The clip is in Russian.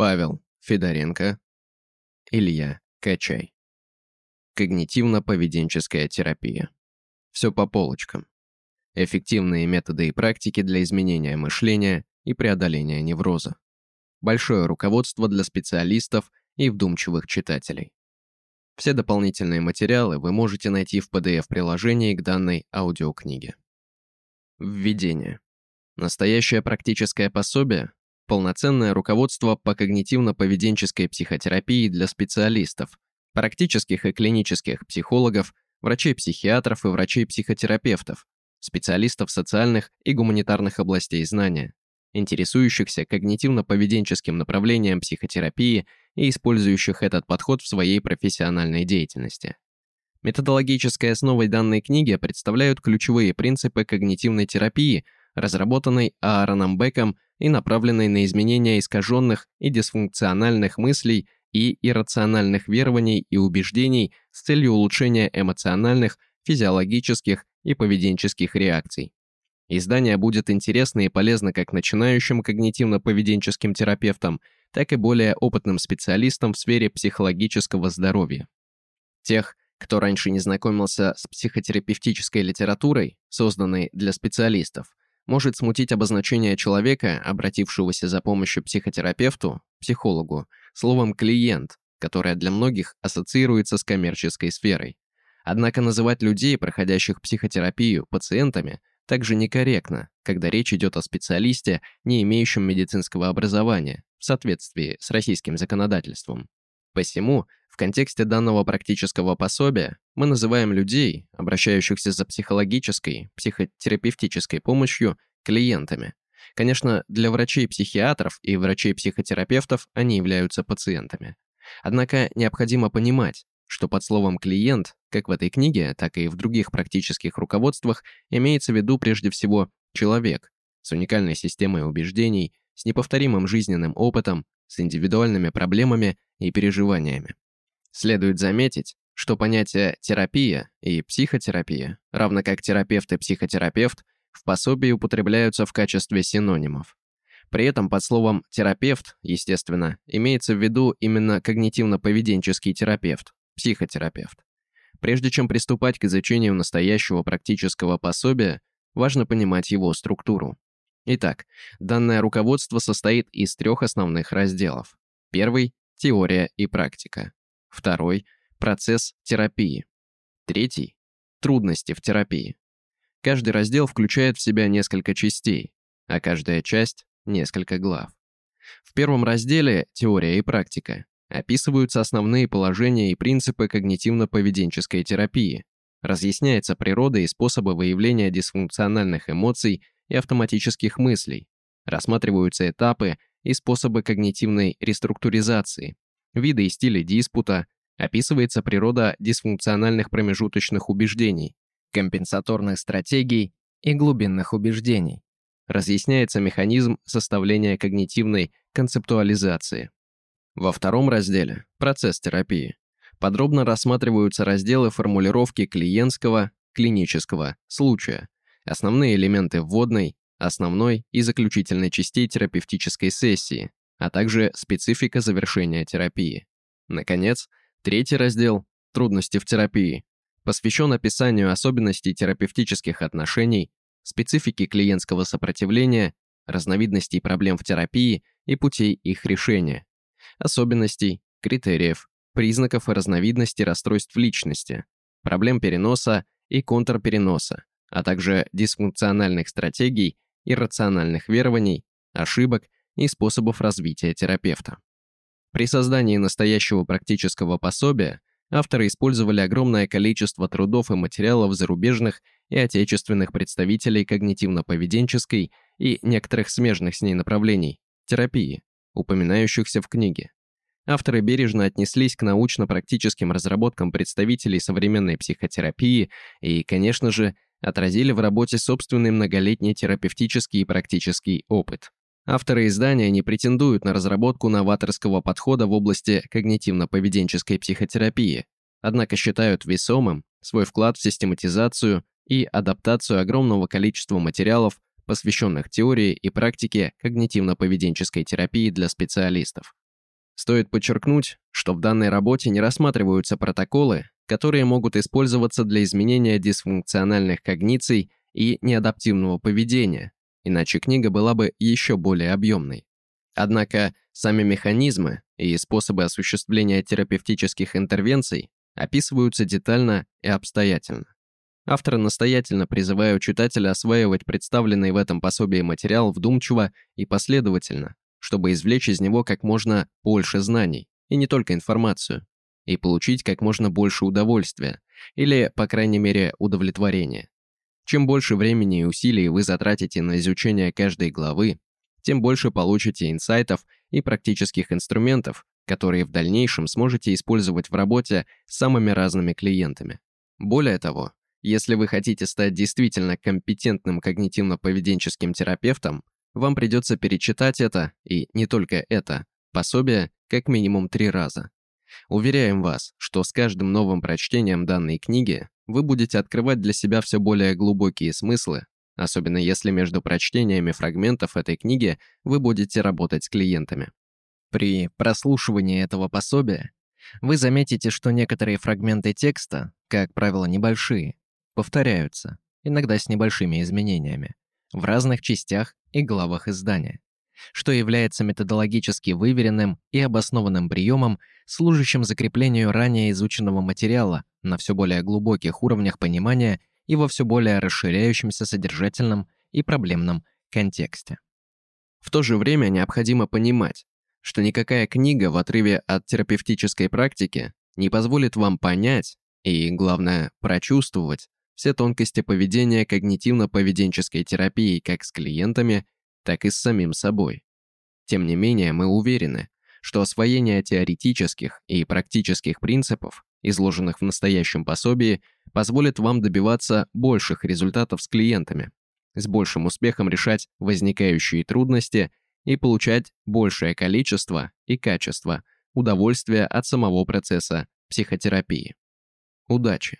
Павел Федоренко, Илья Качай. Когнитивно-поведенческая терапия. Все по полочкам. Эффективные методы и практики для изменения мышления и преодоления невроза. Большое руководство для специалистов и вдумчивых читателей. Все дополнительные материалы вы можете найти в PDF-приложении к данной аудиокниге. Введение. Настоящее практическое пособие полноценное руководство по когнитивно-поведенческой психотерапии для специалистов, практических и клинических психологов, врачей-психиатров и врачей-психотерапевтов, специалистов социальных и гуманитарных областей знания, интересующихся когнитивно-поведенческим направлением психотерапии и использующих этот подход в своей профессиональной деятельности. Методологической основой данной книги представляют ключевые принципы когнитивной терапии, разработанной Аароном Беком и направленной на изменение искаженных и дисфункциональных мыслей и иррациональных верований и убеждений с целью улучшения эмоциональных, физиологических и поведенческих реакций. Издание будет интересно и полезно как начинающим когнитивно-поведенческим терапевтам, так и более опытным специалистам в сфере психологического здоровья. Тех, кто раньше не знакомился с психотерапевтической литературой, созданной для специалистов, может смутить обозначение человека, обратившегося за помощью психотерапевту, психологу, словом «клиент», которое для многих ассоциируется с коммерческой сферой. Однако называть людей, проходящих психотерапию, пациентами, также некорректно, когда речь идет о специалисте, не имеющем медицинского образования, в соответствии с российским законодательством. Посему, в контексте данного практического пособия, мы называем людей, обращающихся за психологической, психотерапевтической помощью, клиентами. Конечно, для врачей-психиатров и врачей-психотерапевтов они являются пациентами. Однако необходимо понимать, что под словом «клиент», как в этой книге, так и в других практических руководствах, имеется в виду прежде всего человек с уникальной системой убеждений, с неповторимым жизненным опытом, с индивидуальными проблемами и переживаниями. Следует заметить, что понятия «терапия» и «психотерапия», равно как терапевт и психотерапевт, в пособии употребляются в качестве синонимов. При этом под словом «терапевт», естественно, имеется в виду именно когнитивно-поведенческий терапевт, психотерапевт. Прежде чем приступать к изучению настоящего практического пособия, важно понимать его структуру. Итак, данное руководство состоит из трех основных разделов. Первый – теория и практика. Второй – процесс терапии. Третий – трудности в терапии. Каждый раздел включает в себя несколько частей, а каждая часть – несколько глав. В первом разделе «Теория и практика» описываются основные положения и принципы когнитивно-поведенческой терапии, разъясняется природа и способы выявления дисфункциональных эмоций и автоматических мыслей, рассматриваются этапы и способы когнитивной реструктуризации, виды и стили диспута, описывается природа дисфункциональных промежуточных убеждений, компенсаторных стратегий и глубинных убеждений. Разъясняется механизм составления когнитивной концептуализации. Во втором разделе «Процесс терапии» подробно рассматриваются разделы формулировки клиентского, клинического случая, основные элементы вводной, основной и заключительной частей терапевтической сессии, а также специфика завершения терапии. Наконец, третий раздел «Трудности в терапии» посвящен описанию особенностей терапевтических отношений, специфики клиентского сопротивления, разновидностей проблем в терапии и путей их решения, особенностей, критериев, признаков и разновидностей расстройств личности, проблем переноса и контрпереноса, а также дисфункциональных стратегий, иррациональных верований, ошибок и способов развития терапевта. При создании настоящего практического пособия авторы использовали огромное количество трудов и материалов зарубежных и отечественных представителей когнитивно-поведенческой и некоторых смежных с ней направлений терапии, упоминающихся в книге. Авторы бережно отнеслись к научно-практическим разработкам представителей современной психотерапии и, конечно же, отразили в работе собственный многолетний терапевтический и практический опыт. Авторы издания не претендуют на разработку новаторского подхода в области когнитивно-поведенческой психотерапии, однако считают весомым свой вклад в систематизацию и адаптацию огромного количества материалов, посвященных теории и практике когнитивно-поведенческой терапии для специалистов. Стоит подчеркнуть, что в данной работе не рассматриваются протоколы, которые могут использоваться для изменения дисфункциональных когниций и неадаптивного поведения, иначе книга была бы еще более объемной. Однако сами механизмы и способы осуществления терапевтических интервенций описываются детально и обстоятельно. Авторы настоятельно призывают читателя осваивать представленный в этом пособии материал вдумчиво и последовательно, чтобы извлечь из него как можно больше знаний, и не только информацию, и получить как можно больше удовольствия, или, по крайней мере, удовлетворения. Чем больше времени и усилий вы затратите на изучение каждой главы, тем больше получите инсайтов и практических инструментов, которые в дальнейшем сможете использовать в работе с самыми разными клиентами. Более того, если вы хотите стать действительно компетентным когнитивно-поведенческим терапевтом, вам придется перечитать это, и не только это, пособие как минимум три раза. Уверяем вас, что с каждым новым прочтением данной книги вы будете открывать для себя все более глубокие смыслы, особенно если между прочтениями фрагментов этой книги вы будете работать с клиентами. При прослушивании этого пособия вы заметите, что некоторые фрагменты текста, как правило небольшие, повторяются, иногда с небольшими изменениями, в разных частях и главах издания, что является методологически выверенным и обоснованным приемом, служащим закреплению ранее изученного материала на все более глубоких уровнях понимания и во все более расширяющемся содержательном и проблемном контексте. В то же время необходимо понимать, что никакая книга в отрыве от терапевтической практики не позволит вам понять и, главное, прочувствовать все тонкости поведения когнитивно-поведенческой терапии как с клиентами, так и с самим собой. Тем не менее, мы уверены, что освоение теоретических и практических принципов, изложенных в настоящем пособии, позволит вам добиваться больших результатов с клиентами, с большим успехом решать возникающие трудности и получать большее количество и качество удовольствия от самого процесса психотерапии. Удачи!